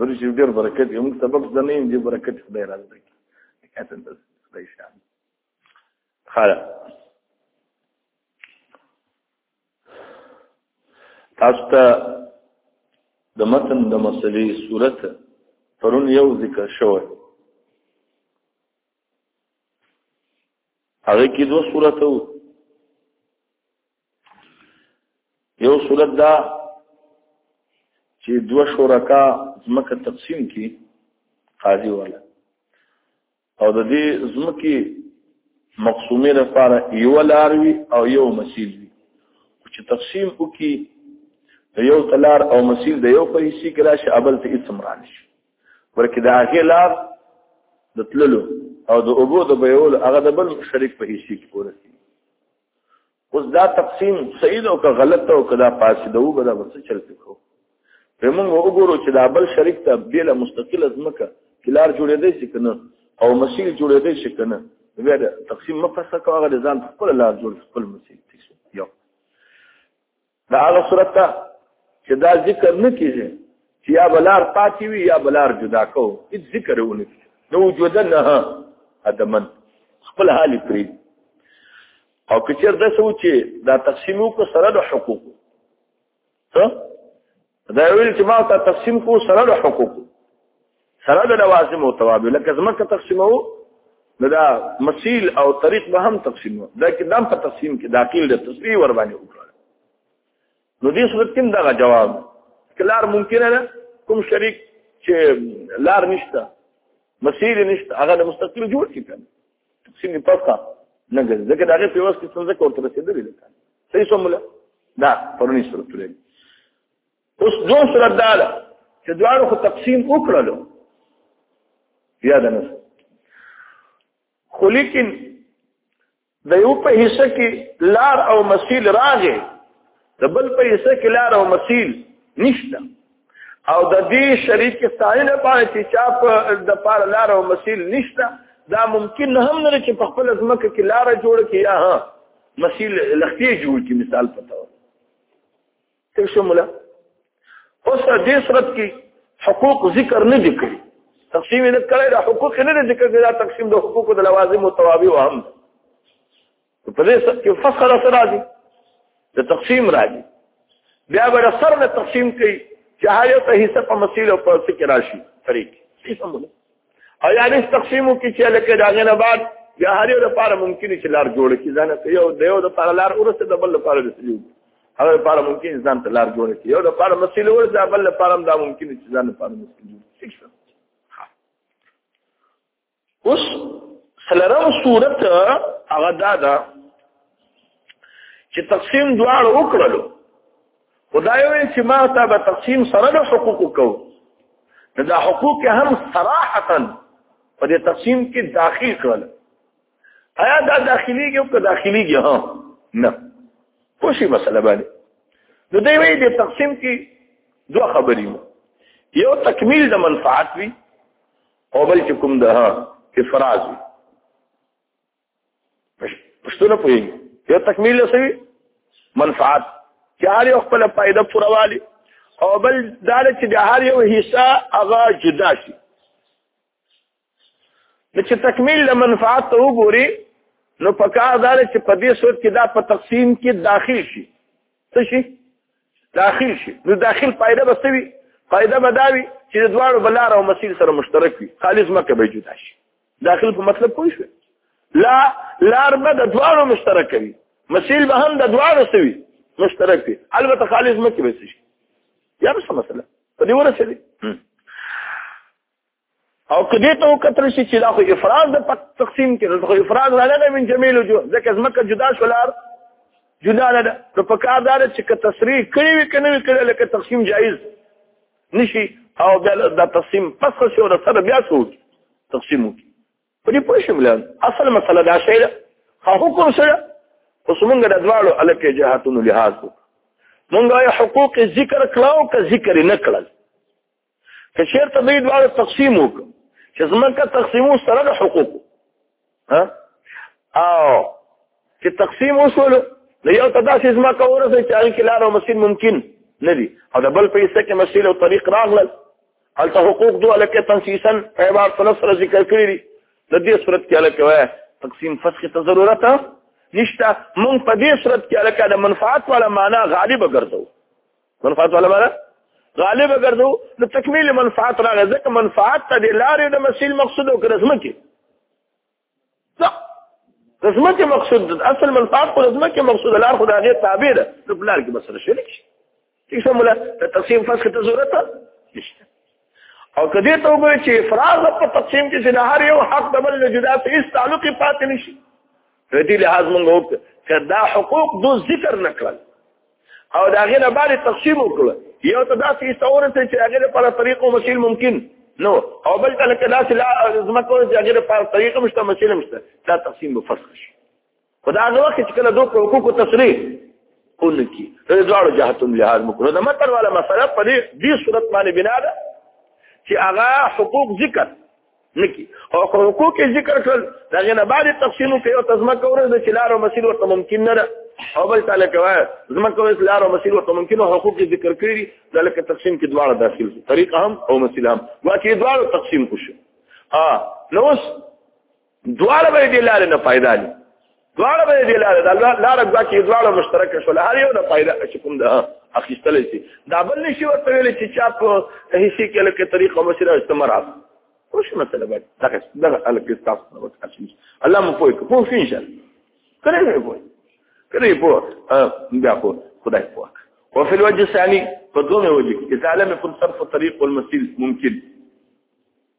بل شي ډېر برکت یې موږ سبق زده نه یو دې برکت خدای را زده کړي کتن بس خدای شان خاله تاسو ته د متن د مسلې صورت پرون یو ذکر شوی هغه کې دوه صورت وو یو صورت دا چې دوه شرکا زمکه تقسیم کی قاضي والا او د دې زمکه مقسومه لپاره یو لاروي او یو مسیل وي چې تقسیم وکي د یو تلار او مسیل د یو په حصي کې راشي ابل ته اسم رانش ورکه دا هغه لار د تللو او د اوبو د بیول هغه د بل شریک په حصي کې پوره اوس دا تقسیم صحیح او که غلط او که دا فاسد او به دا بس چل پکو په موږ وګورو چې دا بل شریک ته بیل مستقل ازمکه کلار جوړې دی چې کنه او مسیل جوړې دی چې کنه بیا دا تقسیم مفسه کوغه ځان خپل لار جوړ خپل مسیل تیسو یو دا هغه صورت ته چې دا ذکر نه کیږي چې یا بلار پاتې وي یا بلار جدا کو هیڅ ذکر ونه کیږي نو وجودنه ادمن خپل حال پری او کچر د سوچي دا تقسیمو کو سره د حقوق ته دا ویل چې ما ته تقسیم کو سره له حقوق سره د لوازم او توابع لکه زمکه تقسیمو نو دا مسیل او طریق به هم تقسیمو دا کې دام په تقسیم کې داخل د تصریح ور باندې وکړه نو دې صورت کې دا جواب کلار ممکن نه کوم شریک چې لار نشته مسیل نشته هغه د مستقل جوړ کړي تقسیم نه پکا نه ګرځي ځکه دا غي په واسطه څنګه کوته رسیدلی ده صحیح سمول دا پرونی صورت دی اوس دوه صورت دا ده چې دواړو خو تقسیم وکړلو یا د نس خو لیکن د یو په حصہ کې لار او مسیل راغې د بل په حصہ کې لار او مسیل نشته او د دې شریک ستاین لپاره چې چا په د پاره لار او مسیل نشته دا ممکن هم نه چې په خپل ځمکه کې لار جوړ کړي یا مسیل لختې جوړ کی مثال پته و ته شمولا اوس دې صورت کې حقوق ذکر نه دي کړی تقسیم نه کړی دا حقوق نه دي ذکر کړی دا تقسیم د حقوق د لوازم او توابع او هم په دې صورت کې فصل سره راځي د تقسیم راځي بیا به سر نه تقسیم کوي چې هغه ته حصہ په مسیل او په فکر راشي طریق څه سمونه او یا نس تقسیمو کې چې لکه دا غنه بعد یا هر یو لپاره ممکن چې لار جوړ کړي ځان ته یو د یو لپاره لار ورسته د بل لپاره رسېږي هغه لپاره ممکن ځان ته لار جوړ کړي یو لپاره مسیل ورسته بل لپاره دا ممکن چې ځان لپاره مسیل ٹھیک شو اوس سلرم صورت هغه دا ده چې تقسیم دواړو وکړلو خدای وی چې ما ته به تقسیم سره له حقوق کو نو دا حقوق هم صراحتا په دې تقسیم کې داخل کړل آیا دا داخلي کې او که داخلي کې ها نه پوښي مسله باندې نو دوی وی دې تقسیم کې دوه خبرې وو یو تکمیل د منفعت وی او بل چې کوم ده افراز وی پښتو نه پوهېږي یو تکمیل یې سوي منفعت چې هر یو خپل فائدہ پوره والی او بل دا چې د هر یو حصہ هغه جدا شي نو چې تکمیل د منفعت ته وګوري نو پکار دا چې په دې صورت کې دا په تقسیم کې داخل شي څه شي داخل شي نو داخل فائدہ بسوي فائدہ بداوي چې د دواړو بلار او مسیل سره مشترک وي خالص مکه به جدا شي داخل په مطلب پوه شو لا لار به د دواړو مشترک وي مسیل به هم د دواړو سوي مشترک وي البته خالص مکه به شي یا څه مسله په دې ورسېږي او کدی ته کتل شي چې دا خو افراد د تقسیم کې خو افراد نه نه من جمیل جو ځکه زمکه جدا شولار جدا نه ده نو په کار دار چې که تصریح کړی وي کنه وي کړی لکه تقسیم جایز نشي او بیا دا تقسیم پس شو د سره بیا شو تقسیم وکړي په دې پوه شم لان اصل مسله دا شی ده خو حکم سره اوس موږ د دواړو الکه جهاتونو لحاظ کو موږ یې حقوق ذکر کړو که ذکر نه کړل که چیرته دوی دواړو تقسیم وکړو چې زمونږه تقسیمو سره د حقوق ها او چې تقسیم وشول نو یو ته داسې زما کوره چې هغه کې لار او مسیر ممکن نه دي او د بل په حصہ کې مسیر او طریق راغلل هلته حقوق دوه لکه تنسیسا په عبارت څلور سره ذکر کړی دي د دې صورت کې لکه وای تقسیم فسخ ته ضرورت نشته مونږ په دې صورت کې لکه د منفعت ولا معنا غالب ګرځو منفعت ولا معنا غالب ګرځو د تکمیل منفعت راغی ځکه منفعت ته د لارې د مسیل مقصود او کرزمه کې رزمه کې مقصود ده اصل منفعت خو رزمه کې مقصود لار خو د هغې تابع ده نو په لار کې به سره شریک شي ټیک سم ولا د تقسیم فسخ ته ضرورت نشته او کدی ته وګورئ چې افراز په تقسیم کې چې هر یو حق د بل جدا څه هیڅ تعلق پاتې نشي په دې لحاظ موږ وکړو چې دا حقوق دو ذکر نکړل او دا غي نه باندې تقسیم وکړو یو ته داسې استوره چې هغه لپاره طریق او مسیل ممکن نو او بل ته لکه داسې لا زمکو چې هغه لپاره طریق مشته مسیل مشته دا تقسیم به فرق شي خدا هغه وخت چې کله دوه حقوق تصریح اونکی د دوړو جهتون لحاظ مکرو د متر والا مسله په دې صورت باندې بنا ده چې هغه حقوق ذکر نکی او حقوق ذکر کړل دا غنه بعد تقسیم کوي او تزمه کوي د چلارو مسیر ورته ممکن نه ده او بل تعالی کوي زما کوي چلارو مسیر ورته ممکن او حقوق ذکر کړی دا لکه تقسیم کې دواړه داخل دي طریق هم او مسیل هم واکه دواړه تقسیم کوشي ها نو دواړه به دې لاله نه فائدہ لري دواړه به دې لاره دا لاره ځکه چې دواړه مشترک شول هر یو د فائدہ چې کوم ده اخیستل شي دا بل نشي ورته ویل چې چا په هیڅ کې لکه طریقه مشره استعمال خوش مسله بعد دغه دغه الک تاسو نو تاسو الله مو پوي کو پوه شئ کله نه پوي کله پوه بیا پوه خدای پوه وفي الوجه الثاني فدوم وجه اذا لم يكن صرف الطريق والمسير ممكن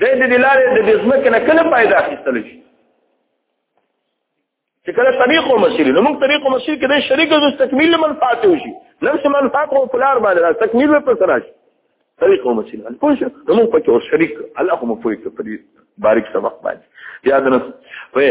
د دې د لارې د دې ځمکې نه کله پیدا اخیستل شي چې کله طریق او مسیر نو موږ طریق او مسیر کې د شریک د تکمیل منفعت وشي نفس منفعت او پلار باندې تکمیل به پر سره شي طریق او مسیر ان پوه شو نو موږ پکې او شریک الله هم پوهیږي په دې باریک سبق باندې یاد نه وې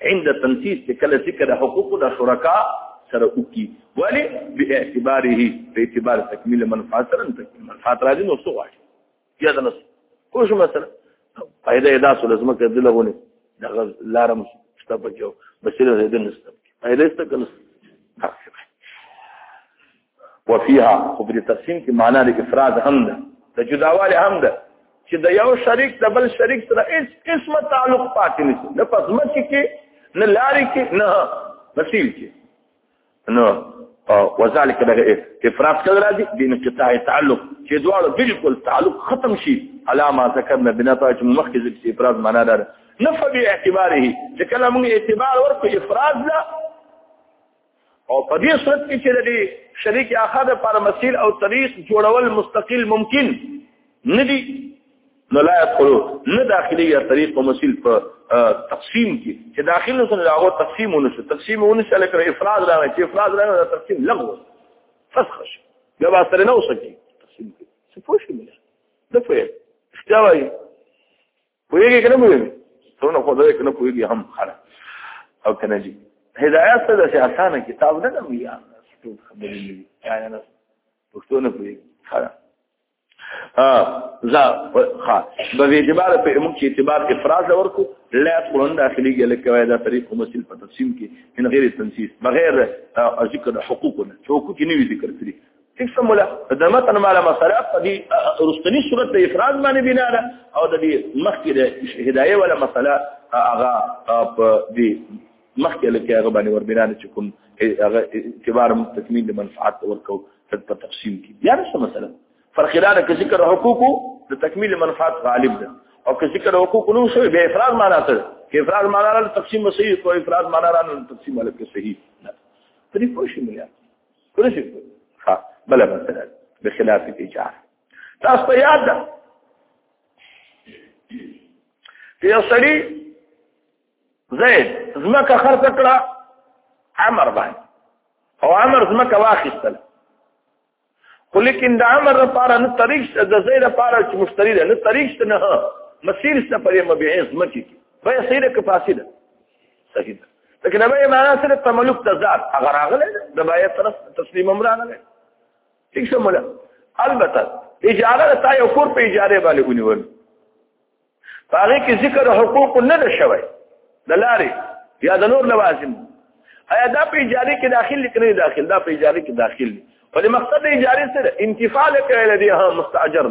عند تنسیس چې کله ذکر د حقوقو د شرکا سره وکي ولی به اعتباره په اعتبار تکمیل منفعه سره تکمیل منفعه راځي نو څه وایي یا د نس کوم مثلا پیدا ادا سو لازم کې د لغونه د لارم شته په جو بسره د نس پیدا است کنه وفيها خو په تقسیم کې معنا د افراد هم ده د جداوالي هم ده چې د یو شریک د بل شریک سره هیڅ قسمه تعلق پاتې نشي نه پزمت کې نه لاري کې نه نصیب کې نو وذلك دغه افراط کړه راځي د انقطاع تعلق چې دواړو بالکل تعلق ختم شي علامه ذکرنا بنا ته چې مخکې ذکر افراط معنا ده نفع باعتباره چې کله موږ اعتبار ورکو افراط لا او په دې صورت کې چې لري شریک اخر پر مسیر او طریق جوړول مستقل ممکن ندي نو لا يدخلوا نه داخلي یا طریق او مسیر په تقسیم کې چې داخل نو څنګه هغه تقسیم ونشو تقسیم ونشو لکه افراد راغی چې افراد راغی دا تقسیم لغو فسخ شي بیا به سره نه وسکی تقسیم کې څه پوه شي مله د فعل استوایي پوهیږي کنه پوهیږي څونه خو دې کنه پوهیږي هم خره او کنه جی هدایت ته د اسانه کتاب نه دی ویا ټول خبرې دي یعنی نه پښتو نه پوهیږي خره ها ځا ها به اعتبار په موږ چې اعتبار افراز ورکو لا قرآن داخلي کې لکه وای دا طریق مسل په تقسیم کې من غیر تنسیس بغیر ذکر حقوقنا حقوق کې نه ذکر کړی ٹھیک سم مولا د متن مال مسله په دې رستنی صورت د افراد باندې بنا ده او د دې مخکې د هدايه ولا مسله هغه په دې مخکې لکه هغه باندې ور بنا ده چې کوم هغه اعتبار تکمیل د منفعت ورکو په تقسیم کې یا څه مسله فرق دا ده چې ذکر حقوق د تکمیل منفعت غالب ده او که ذکر حقوق نو شوی به افراد معنا سره که افراد معنا را تقسیم صحیح کو افراد معنا را تقسیم الک صحیح نه طریقو شي مليان کله شي ها بل مثلا بخلاف الايجار تاسو ته یاد ده چې یو سړی زید زمکه خرڅ کړه عمر باندې او عمر زمکه واخیستل خو لیکن د عمر لپاره نه طریق شته د زید لپاره چې مشتری ده نه طریق شته نه مسیر شته پرې مبيعز مکه کې پیسې ده که فاسده صحیح ده لکه د بای معنا سره تملک د ذات هغه راغله د بای طرف تسلیم هم راغله ٹھیک څه مولا البته اجاره د تا یو کور په اجاره باندې ونیول هغه کې ذکر حقوق نه نشوي د لارې یا د نور لوازم ایا دا په اجاره کې داخل لیکنه داخل دا په اجاره کې داخل ولې مقصد اجاره سره انتفاع لکه لدی ها مستاجر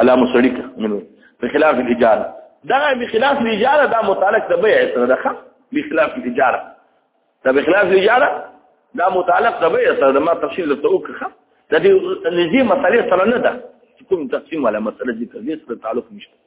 الا مسړی کړه بخلاف الاجاره دا بخلاف الاجاره دا متعلق د بيع سره ده بخلاف الاجاره دا بخلاف الاجاره دا متعلق د بيع سره ده ما تفصيل ته وکړه د دې نزي مسلې سره نه ده کوم تقسیم ولا مسله ذکر دې سره تعلق نشته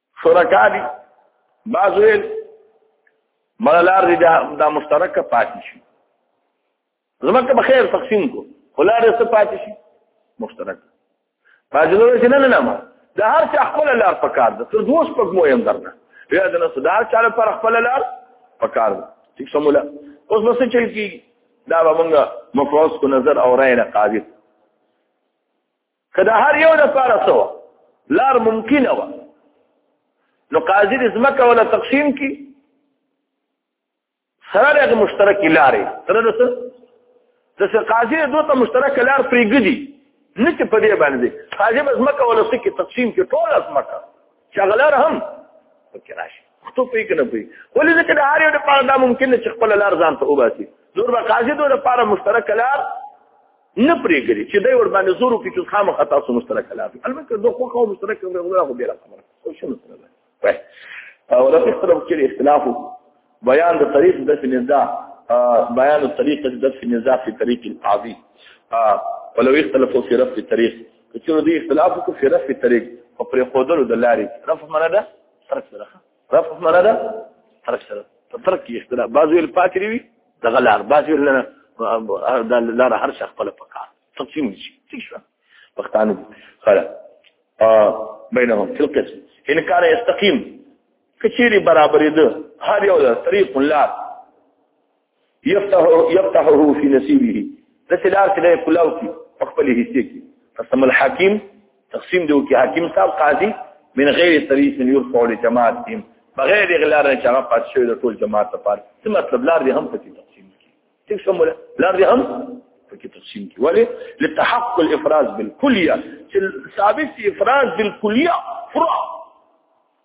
شرکا دي بعض ویل ملار دي دا مشترک پاتې شي زمکه به خیر تقسیم کو خلار څه پاتې شي مشترک فاجلو چې نه نه ما دا هر څه خپل لار پکار ده تر دوه شپږ مو يم درنه بیا د نس دا چاله پر خپل لار پکار ده ټیک سمولا اوس بس چل کی دا به مونږه مفروض کو نظر او رائے نه قاضي که د هر یو لپاره څه وه لار ممکنه وه نو قاضي د ځمکه ولا تقسیم کی سره دغه مشترکې لارې سره د څه د څه قاضي دوه ته مشترکه لار پرېږدي نه چې په دې باندې قاضي به ځمکه ولا څه کې تقسیم کې ټول ځمکه شغلار هم پکې راشي خطو پې کنه پې ولې ځکه د هر یو لپاره دا ممکن نه چې خپل لار ځان ته وباسي نور به قاضي دوه لپاره مشترکه لار نه پرېږدي چې دوی ور باندې زور وکړي چې خامخا تاسو مشترک حلال کړي البته دوه خوښه او مشترک هم غوړه خو بېله خبره خو شنو سره ده او له اختلاف کې اختلاف بیان د طریق د نزاع بیان الطریق د نزاع په طریق القاضي ولو اختلافو في رفع الطريق چې دوی اختلاف وکړي في رفع الطريق او پر خودلو د لارې رفع معنا ده ترک سره رفع معنا ده حرف سره ترک کې اختلاف بعض ویل پاتې وي د غلار بعض ویل نه دا لار هر شخص خپل پکار تقسیم شي څه شو پښتانه خلا بینهم فی القسم ان کار یستقیم کچيري برابرې ده هر یو طریق لار یفتح یفتحه فی نصیبه د سلار سره کلاو کی خپل حصے کی قسم الحاکم تقسیم دیو کی حاکم صاحب قاضی من غیر طریق یرفع لجماعتهم بغیر اغلار نه چا پات شوی د ټول جماعت لپاره څه مطلب لار دې هم پکې تقسیم کی څه شمول لار دې هم پکې تقسیم کی ولی لتحقق الافراز بالکلیه چې ثابت افراز بالکلیه فرع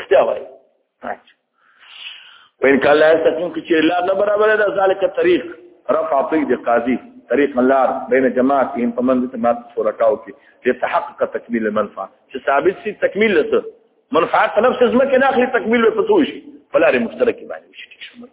اختیار وایي وین کله تکون کې چې لار نه برابر ده ذالک طریق رفع طریق د قاضي طریق لار بین جماعت هم په منځ جماعت شرکاو کې چې تحقق تکمیل المنفعه چې ثابت شي تکمیل له منفعه نفس زمکه نه اخلي تکمیل په توشي فلاره مشترکه باندې شي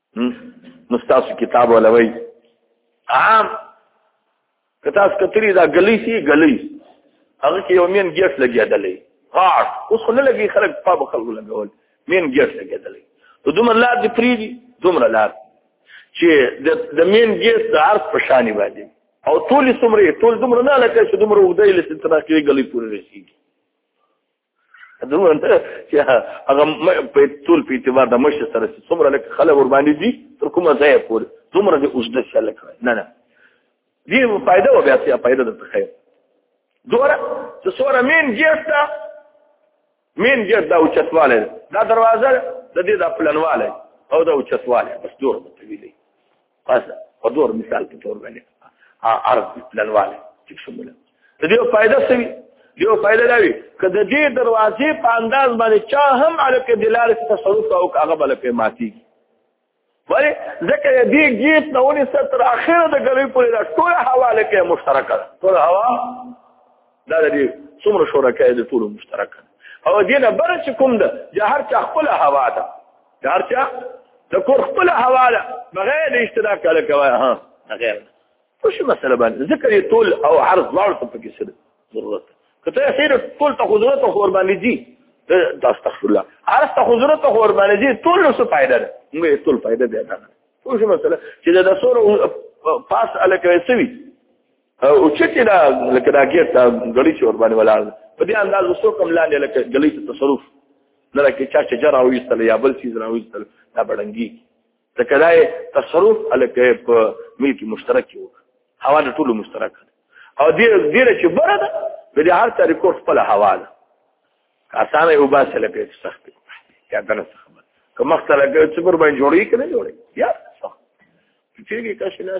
مستاسو کتاب ولوي عام کتاس کتری دا غلی سی غلی هغه کې یو مین ګیټ لګیدلې غاړ اوس خو نه لګي خلک په بخل لګول مین ګیټ لګیدلې ته دومره لار دې پری دي دومره لار چې د مین ګیټ د عرض په شانی باندې او ټول څومره ټول دومره نه لکه چې دومره وګدای لسته تر کې غلی پوری رسیږي دوه ته چې هغه په ټول په اعتبار د مشه سره چې څومره لکه خلک ور باندې دي تر کومه ځای پورې څومره دې اوس د شل کړ نه نه دې فائدہ و بیا څه فائدہ د خیر دوره چې سوره مين جستا مين جس دا اوچتواله دا دروازه د دې د پلنواله او دا اوچتواله بس دوره متویلې پس په دور مثال په تور باندې عرض لنواله چې څومره د دې فائدہ سوي دیو فائدہ دا وی که د دې دروازې په انداز باندې چا هم الکه دلالت تصرف او هغه بل په ماتي ولی ځکه دې گیت نه ونی ستر اخره د غلوی پورې دا ټول حواله کې مشترکه ټول هوا دا د دې څومره شرکای د ټول مشترکه او دې نه بل چې کوم ده جهر چا خپل هوا ده دارچا د کور خپل حواله بغیر اشتراک کړه کوي ها غیر خوش مسله باندې ذکر طول او عرض لاړ ته پکې سره ضرورت کته خیر طول ته ضرورت خو ور باندې دي دا استغفر الله عرض ته ضرورت خو ور باندې دي طول نو څه فائدہ ده موږ طول فائدہ دی دا خوش مسله چې دا سور پاس الکه سوي او چې چې دا لکه دا ګیر تا غړي چې ور باندې ولاړ په دې انداز وسو کوم لاندې لکه غړي ته تصرف نه لکه چا چې جرا وېستل یا بل څه جرا وېستل دا بډنګي ته کله تصرف الکه په ملک مشترک یو هوا د ټولو مشترک او دې دې چې بره ده په دې هر تاریخ خپل هوا ده اسانه یو باسه لکه سخت یا دنه سخت کوم مختلفه چې پر باندې جوړی کنه جوړي یا سخت چې کې کښ نه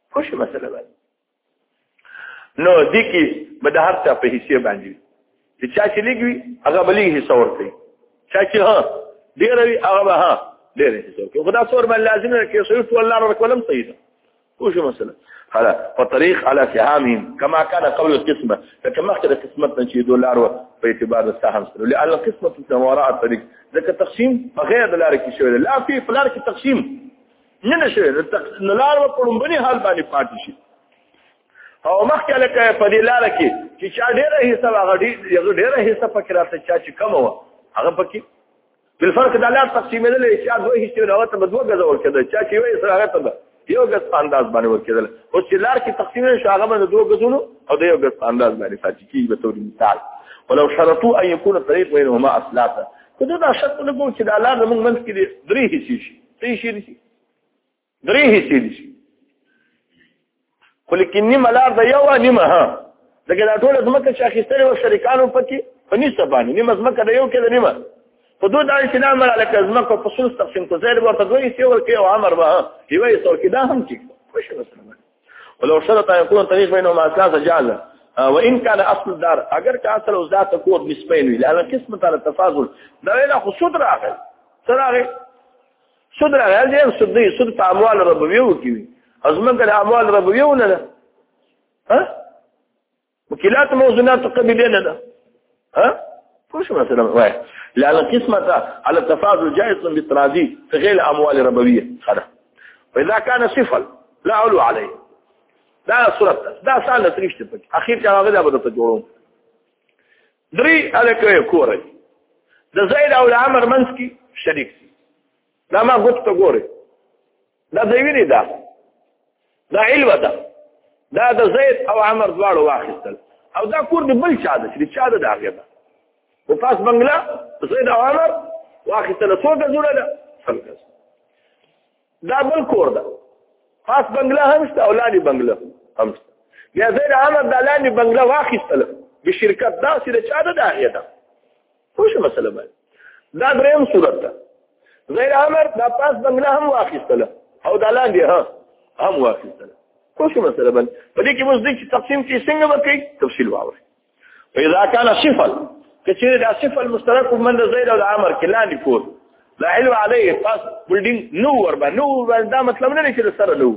خوش مسله ده نو دې کې به د هر چا په حصے باندې چې چا چې لګوي هغه بلې حصہ ورکړي چا چې ها ډېر وي هغه به ها ډېر حصہ ورکړي خدا څور باندې لازم نه کې صرف الله رب ولم صحیح ده وش مثلا هلا فطريق على سهامهم كما كان قبل القسمه فكما اخذ قسمتنا شي دولار په اعتبار السهم سره لان القسمه وراء الطريق ذکر تقسیم بغیر د لار کې شوی لا فی فلار کې تقسیم نه نشوي نو لار به په لومبني حال باندې پاتې شي او مخکې لکه په دې لار کې چې چا ډېره حصہ هغه ډېره حصہ پکې راته چا چې کم و هغه پکې بل فرق د لار تقسیمې نه لري چې دوه حصے راو ته بدو غزا ورکړه چا چې وې سره هغه ته یو غس انداز باندې ورکړل او چې لار کې تقسیم نه شاغه باندې دوه غزونو او د یو غس انداز باندې ساتي کیږي به تور مثال ولو شرطوا ان يكون الطريق بينهما اصلاتا کله دا شرط لګو چې د لار موږ منځ کې درې حصے شي څه شي دي درې حصے دي خو لیکن نیمه لار د یو نیمه ها دغه دا ټول زمکه چې اخیستل و شریکانو پکې په نسبت باندې نیمه زمکه د یو کې د نیمه په دوه د اسلام را لکه زمکه په څلور تقسیم کو زیر ورته دوی سی ورکه او امر به یوه څو کې دا هم کې خوش وسلم ولو شرط يكون الطريق بينهما اساس جعل وان كان اصل الدار اگر که اصل او ذات کو نسبين وي لان قسمه على التفاضل دا له خصوص راغل سراغه سود راغل دي سود دي سود په اموال ربويو کې وي ازمن کله اموال ربويو نه ها وکیلات موزونات قبیله نه ده ها خوش مثلا وای لأن القسمة على التفاضل جائز بالتراضي في غير الأموال الربوية خلا وإذا كان صفر لا علو عليه دا صورت دا سال نتریشت پک اخیر چا هغه دا بده ته جوړو درې الکه کورې د زید او عمر منس کی شریک دا ما غوت ته ګوره دا د وینې ده دا علوه ده دا د زید او عمر دواړو واخیستل او دا کور د بل چا ده چې چا ده د هغې ده په پاس بنګله زید او عمر واخیستله څو ګزونه ده سل ګز دا بل کور ده پاس بنګله هم شته او لاندې بنګله هم شته بیا زید عمر دا لاندې بنګله واخیستله بشرکت داسې د چا ده د هغې ده پوه شو مسله باندې دا دریم صورت ده غیر امر دا پاس بنگله هم واخیستله او دا لاندې ها هم واخیستله پوه شو مسله باندې په دې کې اوس دې چې تقسیم کې څنګه وکړي تفصیل واوري فإذا كان صفل کچیر دا صفل مشترک من زید او عمر کې لاندې کور لا علم عليه پاس بلډینګ نو ور باندې نو ور دا مطلب نه چې سره نو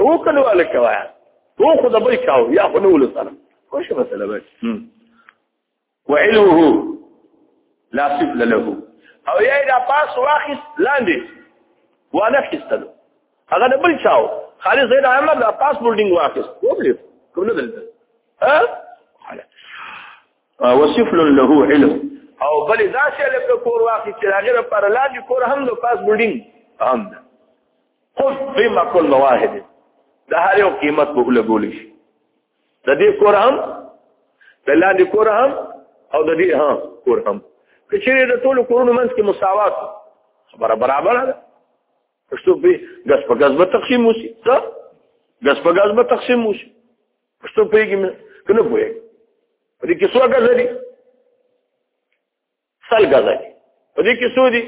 کو کلو الک وایا کو خو د بل چاو یا خو نو لسره خو شو مسله بس وعلوه لا سبل له او یا دا پاس واخیس لاندې وانا خستلو هغه د بل چاو خالد زید احمد دا پاس بولډینګ واخیس کوم لیف کوم نه دلته ها وسفل له علم او بل دا چې له کور واخیس چې هغه پر لاندې کور هم د پاس بولډینګ هم ده خذ بما كل واحد ده هر یو قیمت به لګول شي د دې کور هم د لاندې کور هم او د دې هم کور هم که چېرې د ټولو کورونو منځ کې مساوات خبره برابره ده پښتو په ګس په ګس به تقسیم وشي څه ګس په ګس به تقسیم وشي پښتو پوهېږي که نه پوهېږي په دې کې څو ګزه دي سل غزه په دې کې سودي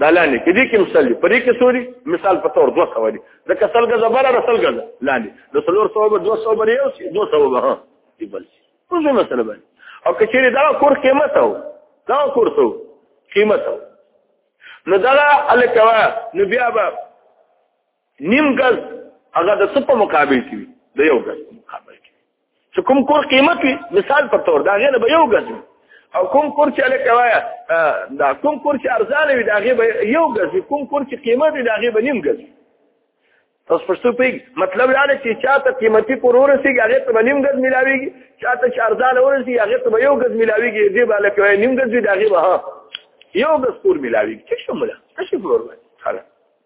دا لاندې کې دې کې مسلې په دې کې سوري مثال په تور 200 دي د کسل غزه بره رسل غزه لاندې د سلور سو به 200 بره یو شي 200 به ها دی بل شي څه مسله باندې او کچېری دا کور قیمت او دا کور څو قیمت او نو دا الکوا نو بیا به نیم غز هغه د څه په مقابل کې دی یو غز مقابل چې کوم کور قیمت وي مثال په تور دا غیر به یو غز او کوم کور چې الکه وایا دا کوم کور چې ارزانه وي دا غیر به یو غز کوم کور چې قیمت وي دا غیر به نیم غز تاسو پښتو پیګ مطلب دا دی چې چاته قیمتي کور ورسیږي هغه ته نیم غز ملاويږي چاته چې ارزانه ورسیږي هغه ته یو غز ملاويږي دې بالا کوي نیم غز وي دا غیر به یو غز کور ملاويږي څه شموله څه شي کور وایي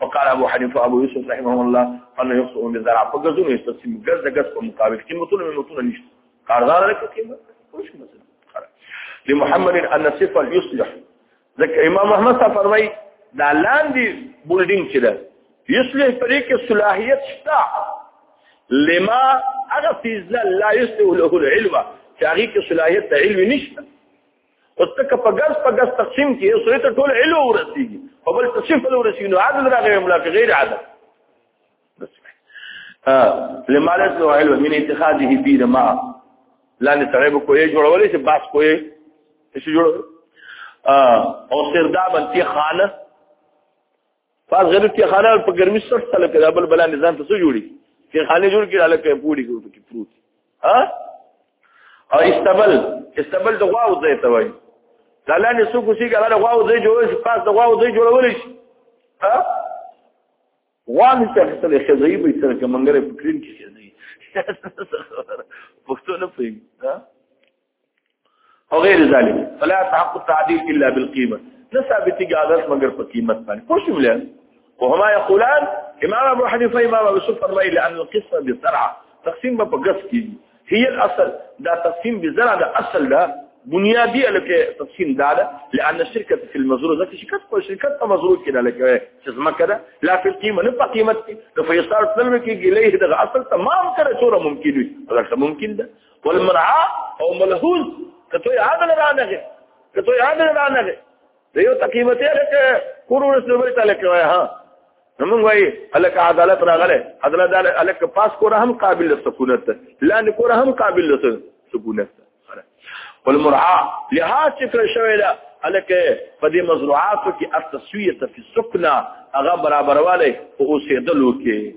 وقال ابو حنیفه ابو یوسف رحمه الله انه يخطئ بالذرع فغزو نه تقسیم غز د غز په مقابل کې متونه متونه نشته کاردار لکه کې خوش مثلا لمحمد ان صفه يصلح ځکه امام احمد صاحب فرمای دا لاندې بولډینګ چې ده يصلح پرې کې صلاحيت شته لما هغه فیض لا يصلح له العلم چې هغه کې صلاحيت علم نشته او تک په ګز په ګز تقسیم کې سورې ته ټول علو ورسیږي په بل تقسیم په ورسیږي نو عدد راغی املا کې غیر عدد لما ليس له علم من اتخاذه بي ما لا نتعب کوی جوړولې چې باس کوی چې جوړ او سرداب انتی خانه پاس غریب کې خانه په ګرمي سټ تل کې دبل بلا نظام ته څه جوړي کې خانه جوړ کې الکه پوری ګور کې پروت ها او استبل استبل د غواو ځای ته وایي لاله نه سو کوسي ګل د غواو ځای جوړ شي پاس د غواو ځای جوړول شي ها وان څه څه خزي به سره کې منګره پکرین کې خزي پښتو نه پېږي ها او غیر ذلک فلا تحق التعديل الا بالقيمه نه ثابتېږي عادت مګر په قیمت باندې پوه شو مليان وهما يقولان امام ابو حنيفه امام ابو يوسف الرأي لان القصه بالزرعه تقسيم په غص کې هي الاصل دا تقسيم بالزرعه دا اصل دا بنيادي لکه تقسيم دا ده لان الشركه في المزروع ذات شركه په شرکت په مزروع کې لکه چې زما کده لا په قیمه نه په قیمت کې د فیصل تلل کې ګلې د اصل تمام کړه څوره ممکن وي دا ممکن ده والمرعا او ملحوظ کته عادل رانه کې کته عادل رانه کې دیو تقیمته لکه کورو رسول به تعالی کوي ها نمون وای الک عدالت راغله عدالت دار الک پاس کور هم قابل سکونت لاندې کور هم قابل سکونت والمرعا لها شکل شوی دا الک په دې مزروعاتو کې التسویه فی السکنا هغه برابرواله او اوسېدلو کې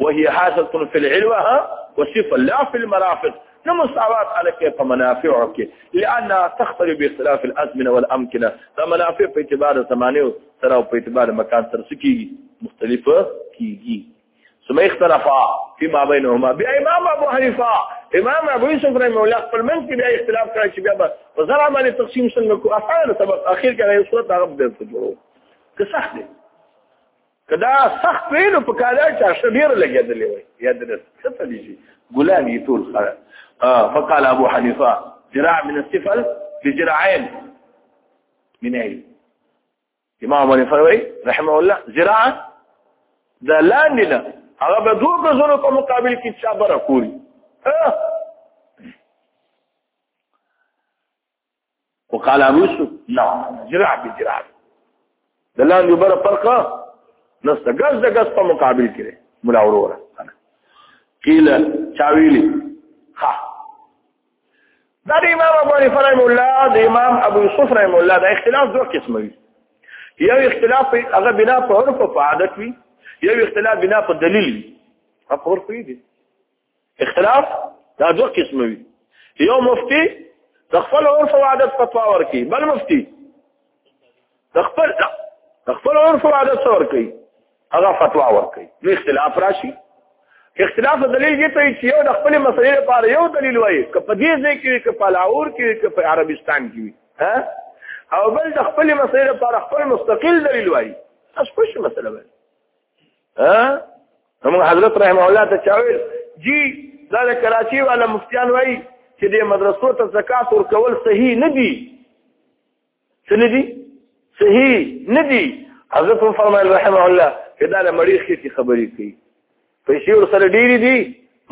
وهي حاصل في العلوة وصفة لا في المرافق نه مساوات عليك په منافعو کې لانها تختلف باختلاف الازمنه والامكنه دا منافع په اعتبار زمانه او سره او په اعتبار مکان سره سکیږي مختلفه کیږي ثم اختلفا فيما بينهما بیا امام ابو حنیفه امام ابو یوسف رحمه الله خپل منځ کې بیا اختلاف کړی چې بیا به په زرا باندې تقسیم څنګه کو افعال سبق اخر کې یو صورت هغه بدل کړو که صح دی کدا سخت وی نو په کاله چا شډیر لګیدلې وای یاد نه څه دي شي ګلان یې ټول خره فقال ابو حنیفه ذراع من السفل بذراعين من اي امام ابو حنیفه وی رحمه الله ذراع د لاندې نه هغه به دوه غزونو په مقابل کې چا بره کوي وقال ابو يوسف لا جراح بجراح دلان يبر فرقه نست غز د غز په مقابل کې مولا وروره قيل چاويلي ها دا د امام ابو حنیفه رحم الله د امام ابو یوسف رحم الله دا اختلاف دوه قسمه وي یو اختلاف هغه بنا په عرف او عادت وي یو اختلاف بنا په دلیل وي په عرف وي اختلاف دا دوه قسم وي یو مفتی د خپل عرف او عادت فتوا ورکي بل مفتی د خپل د خپل عرف او عادت څور کوي هغه فتوا ورکي نو اختلاف راشي اختلاف دلیل یې ته چې یو د خپل مسلې لپاره یو دلیل وایي که په دې ځای کې که په لاهور کې که په عربستان کې ها او بل د خپل مسلې لپاره خپل مستقل دلیل وایي اس خوش مسله وایي ها هم حضرت رحم الله ته چاویل جی دا د کراچي والا مفتیان وای چې د مدرسو ته زکات ورکول صحیح نه دي څه نه دي صحیح نه دي حضرت فرمایل رحمه الله چې دا له مریخ کې خبرې کوي پیسې ور سره ډېری دي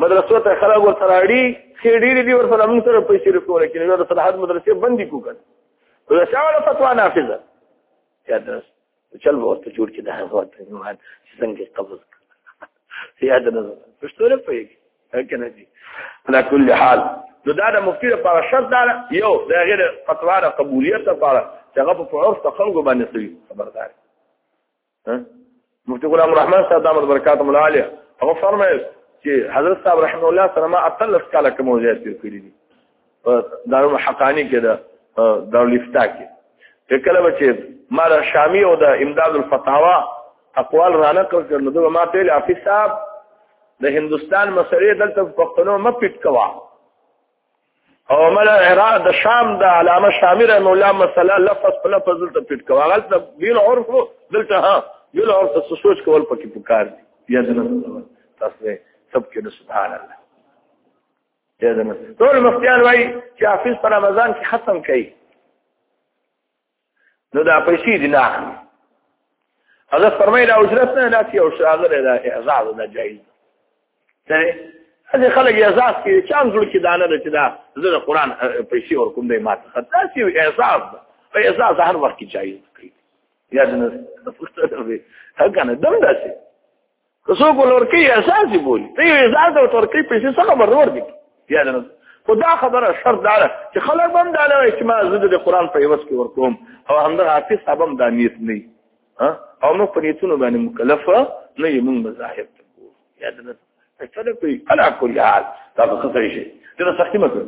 مدرسو ته خلک ور سره اړي خې ډېری دي ور سره موږ سره پیسې ورکول کېږي نو د صلاحات مدرسې بندي کوکړ دا څه ولا فتوا نافذه یا درس چل به ورته جوړ کړي دا ورته ایمان چې څنګه قبض یاد نه پښتو نه پوهېږي کنه دي على كل حال نو دا د مفتي لپاره شرط دا یو د غیر فتوا د قبولیت لپاره چې هغه په عرف ته خلکو باندې سوي خبردار مفتي غلام الرحمن صاحب دامت برکاتهم العالیه هغه فرمایي چې حضرت صاحب رحمه الله سره ما اتلس کاله کوم وضعیت تیر کړی دي دارو حقانی کې دا دارو لفتا کې چې کله بچې مال شامی او د امداد الفتاوا اقوال را نقل کړل نو ما ته افی صاحب د هندستان مسلې دلته پښتنو م پټ کوا او مل عراق د شام د علامه شامی رحم الله مسله لفظ په لفظ دلته پټ کوا غلط بیل عرف دلته ها بیل عرف څه سوچ کول پکې پکار دي یا جنت تاسو سب کې سبحان الله ټول مفتیان وایي چې حافظ په رمضان کې ختم کوي نو دا پیسې دي نه اخلي هغه فرمایله اجرت نه لاس یو شاغله دا اعزاز نه جایز دی هغه خلک اعزاز کوي چې ان ځل کې دانه ده چې دا زه قرآن پیسې ور کوم دی ماته خدای سی اعزاز او اعزاز هر وخت کې جایز دی یا د نه هغه نه دم داسي که څوک ولورکی اساسي بولي ته یو ځان ته ورکی پیسې څه خبر ور دي یا نه خو دا خبره شرط دا ده چې خلک به هم دا نه وایي چې ما زه د قرآن په عوض کې ورکوم او همدغه حافظ صاحب هم دا نیت نه وي او موږ په نیتونو باندې مکلف نه یو موږ مذاهب ته ګورو یا د نه څه کوي علا کل حال دا به خطر شي دا سختي مګر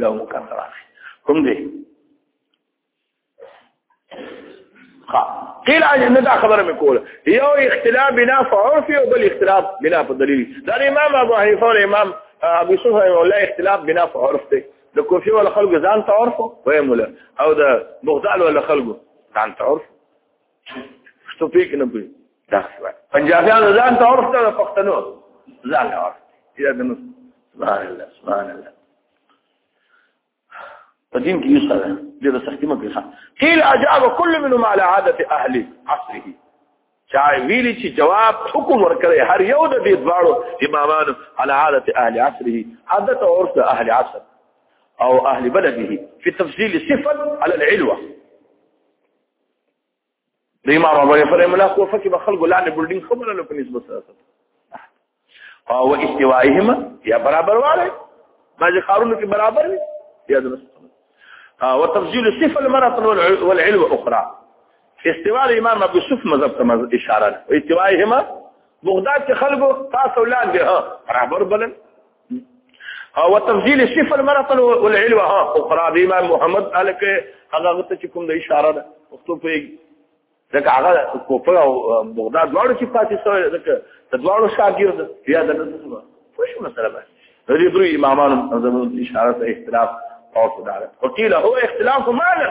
دا مو کار راځي کوم دی ها قیل ان دا خبره مې کوله یو اختلاف بنا فعرفي او بل اختلاف بنا په دلیل دا امام ابو حنیفه او امام ابو یوسف الله اختلاف بنا فعرف دی د کوفي ولا خلق ځان تعرف ويمله او د بغداد ولا خلق ځان تعرف شتو پیک نه پي دا شوه پنجابیان ځان تعرف ته پښتنو ځان تعرف دا د سبحان الله سبحان الله په دین کې یوسره دې د سختي مګي ښه قیل اجاب كل منهم على عاده اهل عصره چا ویلی چې جواب حکم ورکړي هر یو د دې دواړو امامانو على عاده اهل عصره عادت او عرف اهل عصر او اهل بلده في تفصيل صفه على العلوه د امام ابو حنیفه رحم الله کوفه کې به خلکو لاندې بلډینګ خو بللو په نسبت سره او استوائهما یا برابر والے بعض خارونو کې برابر وي یا د او تفضيل الصفه المرأة والعلو اخرى في استواء الامام ابو يوسف مذهب ته اشاره ده استوائهما بغداد کې خلکو تاسو لاندې ها برابر بلل او تفضیل صفه المرأه والعلوه ها اقرا بما محمد الک هغه ته چې کوم د اشاره ده وختو په ځکه هغه کوفه او بغداد دواړو کې پاتې شوی ځکه د دواړو شاګرد بیا د نسبه خوش مسله ده د دې درې امامانو د اشاره ته اختلاف او صدارت وقيل هو اختلاف مالا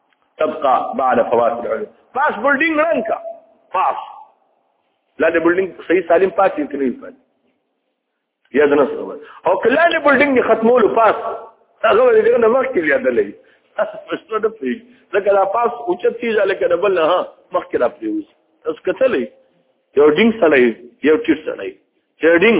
تبقى بعد فوات العلم پاس بلډینګ رنګ کا پاس لا د بلډینګ صحیح سالم پاس یې کړی پاس یا د نس خبر او کله د بلډینګ ختمولو پاس هغه ولې دغه مخ کې یادلې پښتو د پیګ لکه دا پاس اوچت چیز لکه د بل نه مخ کې را پریوز تاسو کتلې یو ډینګ سره یو ټیټ سره یو ډینګ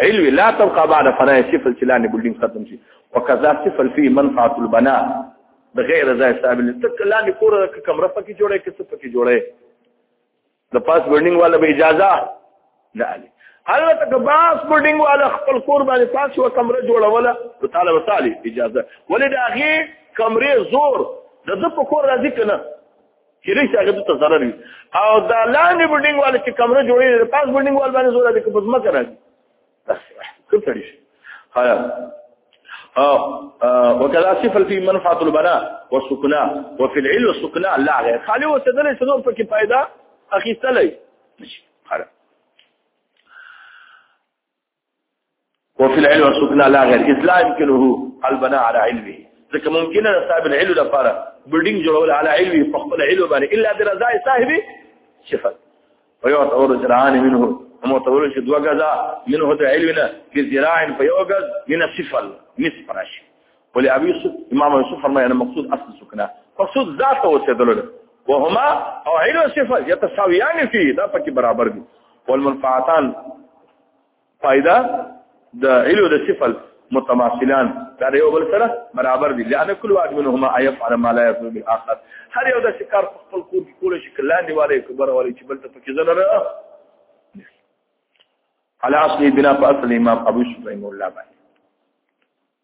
علوي لا تبقى بعد فناء صفر چې لاندې بلډینګ ختم شي وکذا صفر فيه منفعه البناء بغیر ځای صاحب تک لاندې کور کمره پکې جوړه کې څه پکې جوړه د پاس بلډینګ والا به اجازه نه علي البته که باس بلډینګ والا خپل کور باندې پاس و کمره جوړوله په طالب تعالی اجازه ولې دا غي کمرې زور د د په کور راځي کنه چې رښتیا هغه ته ضرر وي او دا لاندې بلډینګ والے چې کمره جوړې نه پاس بلډینګ وال باندې زور دي کوم ځمکه راځي بس کوم تړي شي هایا او وکذا صفل فی منفعه البناء والسكناء وفي العلم والسكناء لا غير خالي وسدل سنور په کې فائدہ اخیستلې نشي وفي العلم والسكنى لا غير اذ لا يمكنه البناء على علمه ځکه ممکن ده صاحب العلم لپاره بلډینګ جوړول على علمه په خپل علم باندې الا برضا صاحب صفات ويعتبر جرعان منه ومعتبر چې دوه غزا منه د علمنا کې ذراع په یو غز من صفل نصف راشي ولې ابي يوسف امام يوسف فرمایي انا مقصود اصل سكنى مقصود ذات وسدل وهما او علم صفات يتساويان فيه دا پکې برابر دي والمنفعتان فائدہ د علو د صفل متماثلان دا یو بل سره برابر دي لانه کل واحد منهما يفعل ما لا يفعل بالاخر هر یو د شکار خپل کور کې کول شي کلاندې والے کبر والے چې بل ته پکې ځنه على اصل بنا فاصل امام ابو شفيع مولا باندې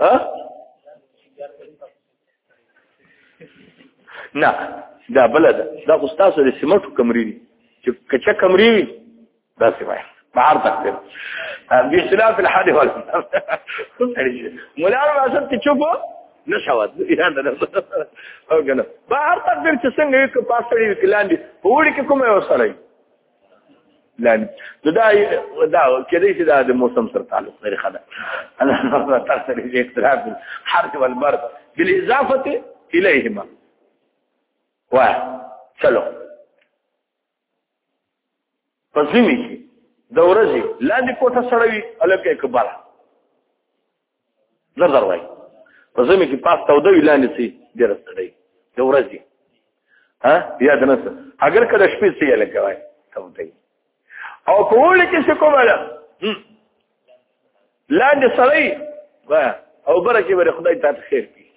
ها نه دا بل ده دا خو تاسو د سیمټو کمرې دي چې کچا کمرې وي دا څه وایي بهر تخته بخلاف الحد وال مولانا واسط ته چوپ نه شواد یا نه او کنه بهر تخته چې څنګه یو پاسړي وکلاندي په وړي کې کومه وسړی لاندې نو دا دا کېدې چې دا د موسم سره تعلق لري خدا انا تاسو لري اختلاف الحرث والبرد بالاضافه اليهما و سلو پسې می د ورځې لاندې کوټه سړوي الکه کبره زر زر وای په زمي کې پاس تاو دوی لاندې سي ډېر ستړي د ورځې ها یا د نس اگر کله شپې سي لکه وای تاو دی او په وړي کې څه کومه ده لاندې سړی وای او برکه ور خدای ته خیر پیږي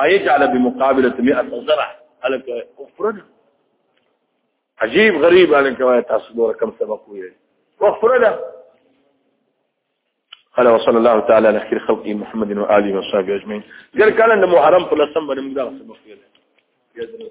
ايجعل بمقابله 100 زرع الک افرد عجیب غریب الک وای تاسو دور کم سبق وی افرد قال وصلى الله تعالى على خير خلقه محمد واله وصحبه اجمعين قال كان محرم فلسم بن مدار سبق وی